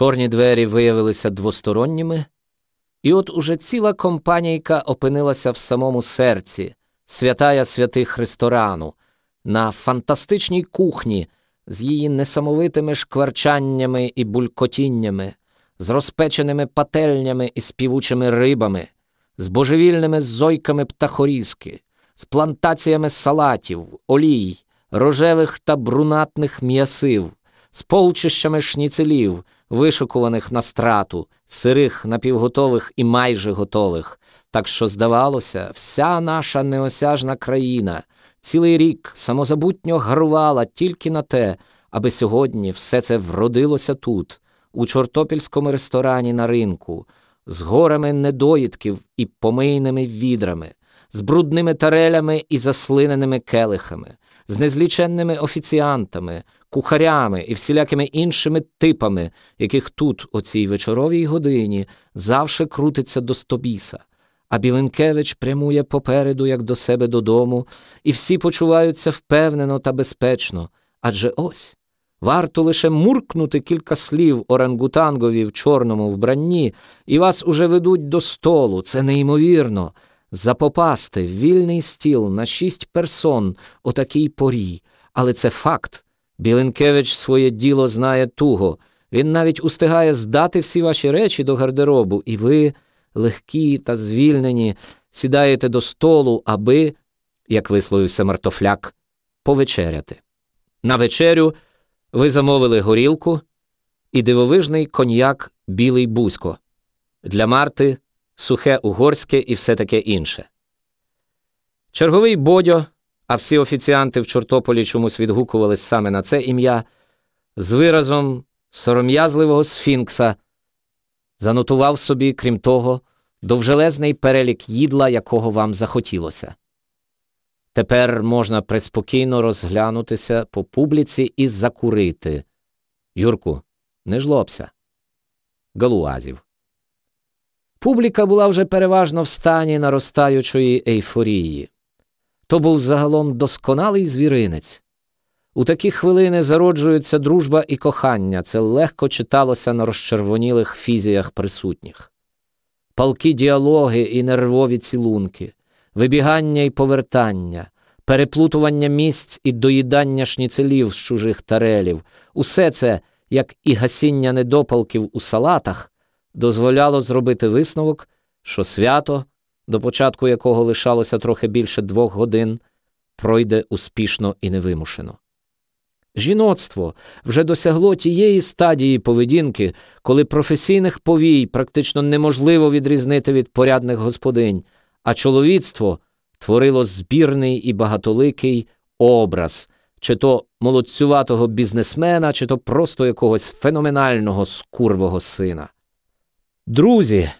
Чорні двері виявилися двосторонніми, і от уже ціла компанійка опинилася в самому серці, святая святих ресторану, на фантастичній кухні з її несамовитими шкварчаннями і булькотіннями, з розпеченими пательнями і співучими рибами, з божевільними зойками птахорізки, з плантаціями салатів, олій, рожевих та брунатних м'ясив, з полчищами шніцелів, вишукуваних на страту, сирих, напівготових і майже готових. Так що, здавалося, вся наша неосяжна країна цілий рік самозабутньо гарувала тільки на те, аби сьогодні все це вродилося тут, у чортопільському ресторані на ринку, з горами недоїдків і помийними відрами, з брудними тарелями і заслиненими келихами, з незліченними офіціантами, кухарями і всілякими іншими типами, яких тут, о цій вечоровій годині, завше крутиться до стобіса. А Біленкевич прямує попереду, як до себе додому, і всі почуваються впевнено та безпечно. Адже ось варто лише муркнути кілька слів орангутангові в чорному вбранні, і вас уже ведуть до столу. Це неймовірно. Запопасти вільний стіл на шість персон о такій порі. Але це факт. Біленкевич своє діло знає туго. Він навіть устигає здати всі ваші речі до гардеробу, і ви легкі та звільнені, сідаєте до столу, аби, як висловився мартофляк, повечеряти. На вечерю ви замовили горілку і дивовижний коньяк білий бузько, для Марти сухе угорське і все таке інше. Черговий бодьо, а всі офіціанти в Чортополі чомусь відгукувались саме на це ім'я, з виразом сором'язливого сфінкса занотував собі, крім того, довжелезний перелік їдла, якого вам захотілося. Тепер можна преспокійно розглянутися по публіці і закурити. Юрку, не жлобся. Галуазів. Публіка була вже переважно в стані наростаючої ейфорії. То був загалом досконалий звіринець. У такі хвилини зароджується дружба і кохання, це легко читалося на розчервонілих фізіях присутніх. Палки діалоги і нервові цілунки, вибігання і повертання, переплутування місць і доїдання шніцелів з чужих тарелів, усе це, як і гасіння недопалків у салатах, дозволяло зробити висновок, що свято, до початку якого лишалося трохи більше двох годин, пройде успішно і невимушено. Жіноцтво вже досягло тієї стадії поведінки, коли професійних повій практично неможливо відрізнити від порядних господинь, а чоловіцтво творило збірний і багатоликий образ, чи то молодцюватого бізнесмена, чи то просто якогось феноменального скурвого сина. Друзі,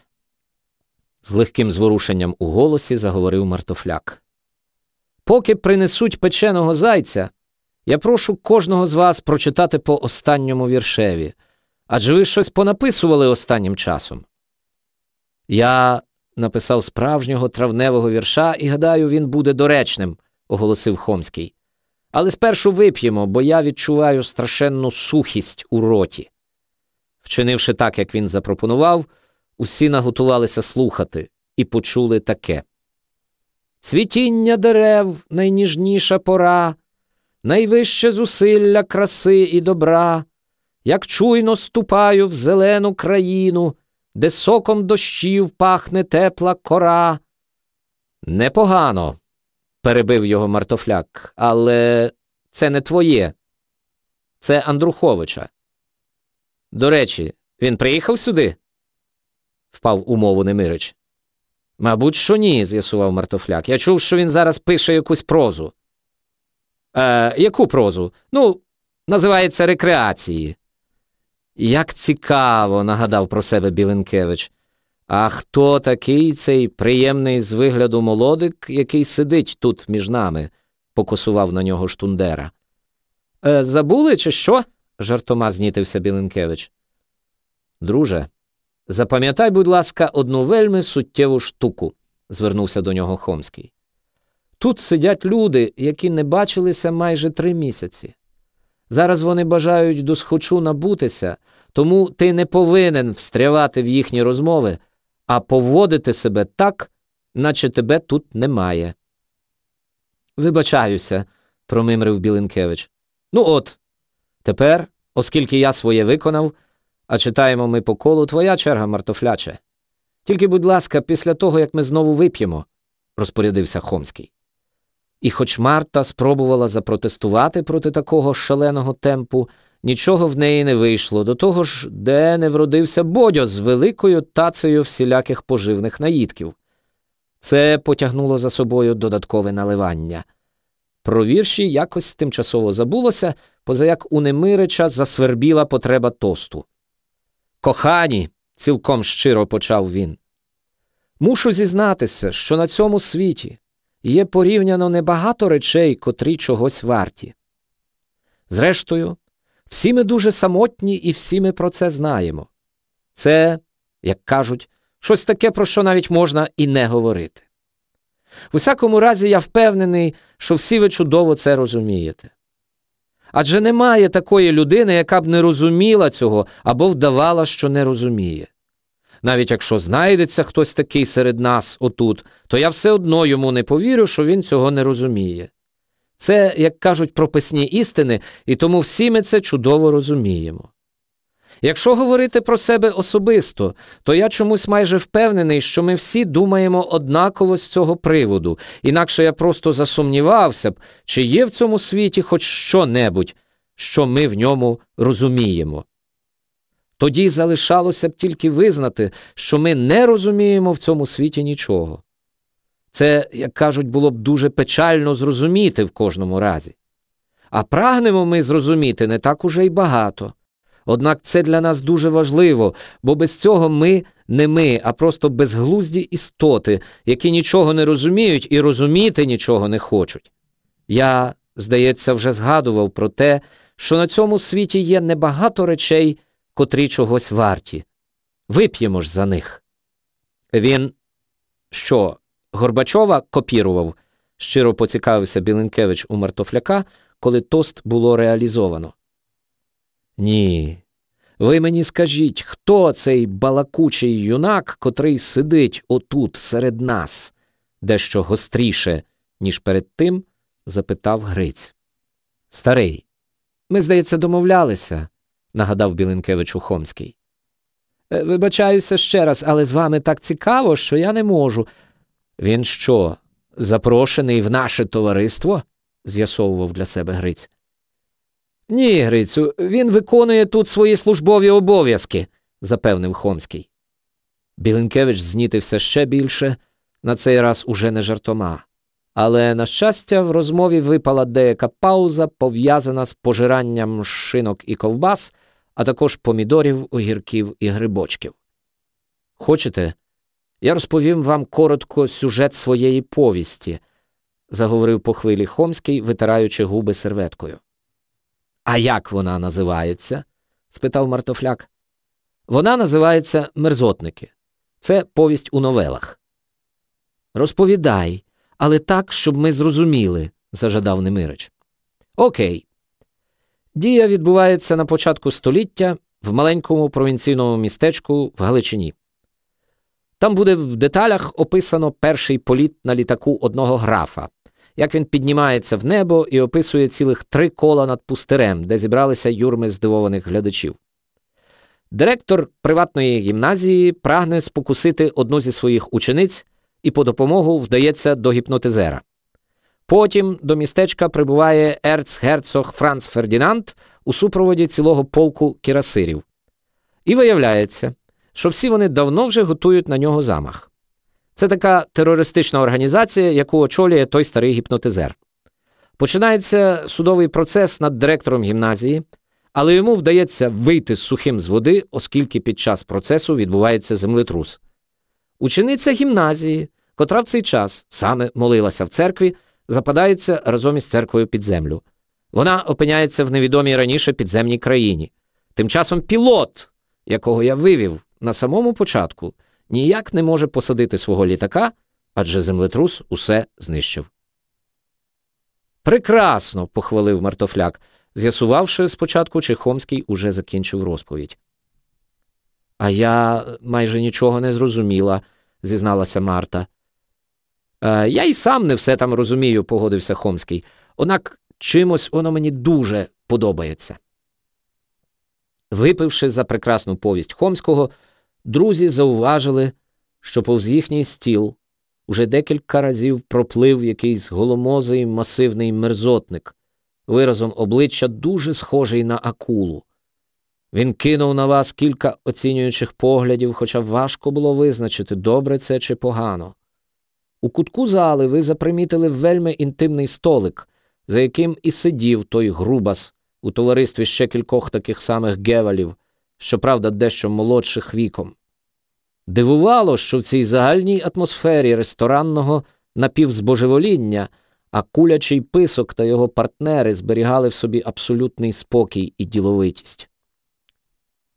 з легким зворушенням у голосі заговорив Мартофляк. Поки принесуть печеного зайця. Я прошу кожного з вас прочитати по останньому віршеві, адже ви щось понаписували останнім часом. Я написав справжнього травневого вірша і гадаю, він буде доречним, оголосив Хомський. Але спершу вип'ємо, бо я відчуваю страшенну сухість у роті. Вчинивши так, як він запропонував, усі наготувалися слухати і почули таке. Цвітіння дерев найніжніша пора найвище зусилля краси і добра, як чуйно ступаю в зелену країну, де соком дощів пахне тепла кора. Непогано, перебив його Мартофляк, але це не твоє, це Андруховича. До речі, він приїхав сюди? впав у мову Немирич. Мабуть, що ні, з'ясував Мартофляк. Я чув, що він зараз пише якусь прозу. Е, Яку прозу? Ну, називається рекреації. Як цікаво, нагадав про себе Біленкевич. А хто такий цей приємний з вигляду молодик, який сидить тут між нами? покосував на нього штундера. Е, Забули, чи що? Жартома знітився Біленкевич. Друже, запам'ятай, будь ласка, одну вельми суттєву штуку, звернувся до нього Хомський. Тут сидять люди, які не бачилися майже три місяці. Зараз вони бажають досхочу набутися, тому ти не повинен встрявати в їхні розмови, а поводити себе так, наче тебе тут немає. Вибачаюся, промимрив Білинкевич. Ну от, тепер, оскільки я своє виконав, а читаємо ми по колу, твоя черга, мартофляче. Тільки, будь ласка, після того, як ми знову вип'ємо, розпорядився Хомський. І хоч Марта спробувала запротестувати проти такого шаленого темпу, нічого в неї не вийшло, до того ж, де не вродився Бодьо з великою тацею всіляких поживних наїдків. Це потягнуло за собою додаткове наливання. Про вірші якось тимчасово забулося, позаяк у Немирича засвербіла потреба тосту. Кохані, цілком щиро почав він. Мушу зізнатися, що на цьому світі є порівняно небагато речей, котрі чогось варті. Зрештою, всі ми дуже самотні і всі ми про це знаємо. Це, як кажуть, щось таке, про що навіть можна і не говорити. В усякому разі, я впевнений, що всі ви чудово це розумієте. Адже немає такої людини, яка б не розуміла цього або вдавала, що не розуміє. Навіть якщо знайдеться хтось такий серед нас отут, то я все одно йому не повірю, що він цього не розуміє. Це, як кажуть, прописні істини, і тому всі ми це чудово розуміємо. Якщо говорити про себе особисто, то я чомусь майже впевнений, що ми всі думаємо однаково з цього приводу, інакше я просто засумнівався б, чи є в цьому світі хоч що-небудь, що ми в ньому розуміємо. Тоді залишалося б тільки визнати, що ми не розуміємо в цьому світі нічого. Це, як кажуть, було б дуже печально зрозуміти в кожному разі. А прагнемо ми зрозуміти не так уже й багато. Однак це для нас дуже важливо, бо без цього ми не ми, а просто безглузді істоти, які нічого не розуміють і розуміти нічого не хочуть. Я, здається, вже згадував про те, що на цьому світі є небагато речей, котрі чогось варті. Вип'ємо ж за них. Він що, Горбачова копірував? щиро поцікавився Білинкевич у Мартофляка, коли тост було реалізовано. Ні. Ви мені скажіть, хто цей балакучий юнак, котрий сидить отут серед нас, дещо гостріше, ніж перед тим? запитав Гриць. Старий. Ми, здається, домовлялися, нагадав Білинкевич Ухомський. «Е, вибачаюся ще раз, але з вами так цікаво, що я не можу. Він що, запрошений в наше товариство? з'ясовував для себе Гриць. Ні, Грицю, він виконує тут свої службові обов'язки, запевнив Хомський. Білинкевич знітився ще більше, на цей раз уже не жартома. Але, на щастя, в розмові випала деяка пауза, пов'язана з пожиранням шинок і ковбас, а також помідорів, огірків і грибочків. Хочете, я розповім вам коротко сюжет своєї повісті, заговорив по хвилі Хомський, витираючи губи серветкою. А як вона називається? спитав Мартофляк. Вона називається Мерзотники. Це повість у новелах. Розповідай, але так, щоб ми зрозуміли, зажадав Немирич. Окей. Дія відбувається на початку століття в маленькому провінційному містечку в Галичині. Там буде в деталях описано перший політ на літаку одного графа, як він піднімається в небо і описує цілих три кола над пустирем, де зібралися юрми здивованих глядачів. Директор приватної гімназії прагне спокусити одну зі своїх учениць і по допомогу вдається до гіпнотизера. Потім до містечка прибуває ерцгерцог Франц Фердінанд у супроводі цілого полку кірасирів. І виявляється, що всі вони давно вже готують на нього замах. Це така терористична організація, яку очолює той старий гіпнотизер. Починається судовий процес над директором гімназії, але йому вдається вийти з сухим з води, оскільки під час процесу відбувається землетрус. Учениця гімназії, котра в цей час саме молилася в церкві, западається разом із церквою під землю. Вона опиняється в невідомій раніше підземній країні. Тим часом пілот, якого я вивів на самому початку, ніяк не може посадити свого літака, адже землетрус усе знищив. Прекрасно, похвалив Мартофляк. з'ясувавши спочатку, чи Хомський уже закінчив розповідь. А я майже нічого не зрозуміла, зізналася Марта. «Е, Я й сам не все там розумію, погодився Хомський. Однак чимось воно мені дуже подобається. Випивши за прекрасну повість Хомського, друзі зауважили, що повз їхній стіл уже декілька разів проплив якийсь голомозий масивний мерзотник, виразом обличчя дуже схожий на акулу. Він кинув на вас кілька оцінюючих поглядів, хоча важко було визначити, добре це чи погано. У кутку зали ви запримітили вельми інтимний столик, за яким і сидів той грубас у товаристві ще кількох таких самих гевалів, щоправда, дещо молодших віком. Дивувало, що в цій загальній атмосфері ресторанного напівзбожевоління, а кулячий писок та його партнери зберігали в собі абсолютний спокій і діловитість.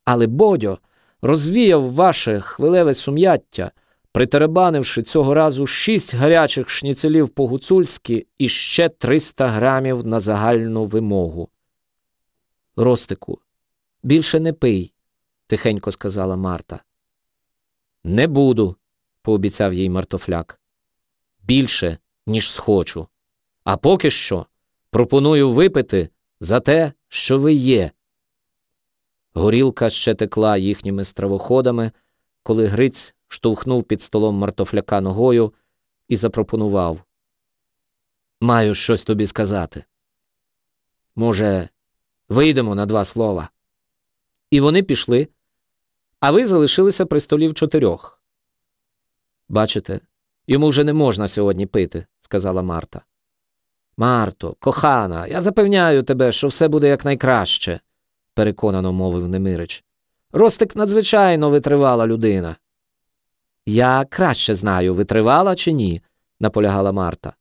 Але Бодьо розвіяв ваше хвилеве сум'яття, притеребанивши цього разу шість гарячих шніцелів по гуцульськи і ще триста грамів на загальну вимогу. Ростику, більше не пий, тихенько сказала Марта. Не буду, пообіцяв їй мартофляк. Більше, ніж схочу. А поки що пропоную випити за те, що ви є. Горілка ще текла їхніми стравоходами, коли Гриць штовхнув під столом мартофляка ногою і запропонував. Маю щось тобі сказати. Може, вийдемо на два слова. І вони пішли, а ви залишилися при столі в чотирьох. Бачите, йому вже не можна сьогодні пити, сказала Марта. Марто, кохана, я запевняю тебе, що все буде якнайкраще, переконано мовив Немирич. Ростик надзвичайно витривала людина. Я краще знаю, витривала чи ні, наполягала Марта.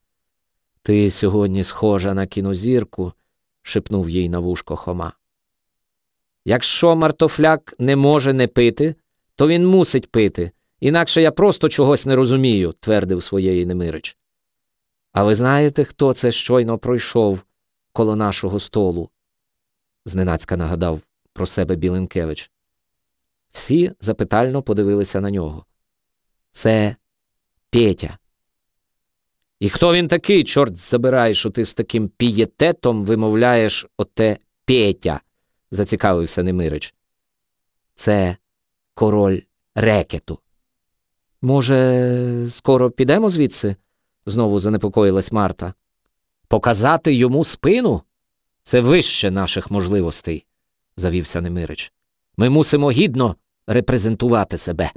Ти сьогодні схожа на кінозірку, шепнув їй на вушко Хома. Якщо мартофляк не може не пити, то він мусить пити, інакше я просто чогось не розумію, твердив своєї Немирич. А ви знаєте, хто це щойно пройшов коло нашого столу? зненацька нагадав про себе Біленкевич. Всі запитально подивилися на нього. Це Петя. І хто він такий, чорт забирай, що ти з таким пієтетом вимовляєш оте Петя? Зацікавився Немирич. Це король рекету. Може, скоро підемо звідси? знову занепокоїлась Марта. Показати йому спину? Це вище наших можливостей, завівся Немирич. Ми мусимо гідно репрезентувати себе.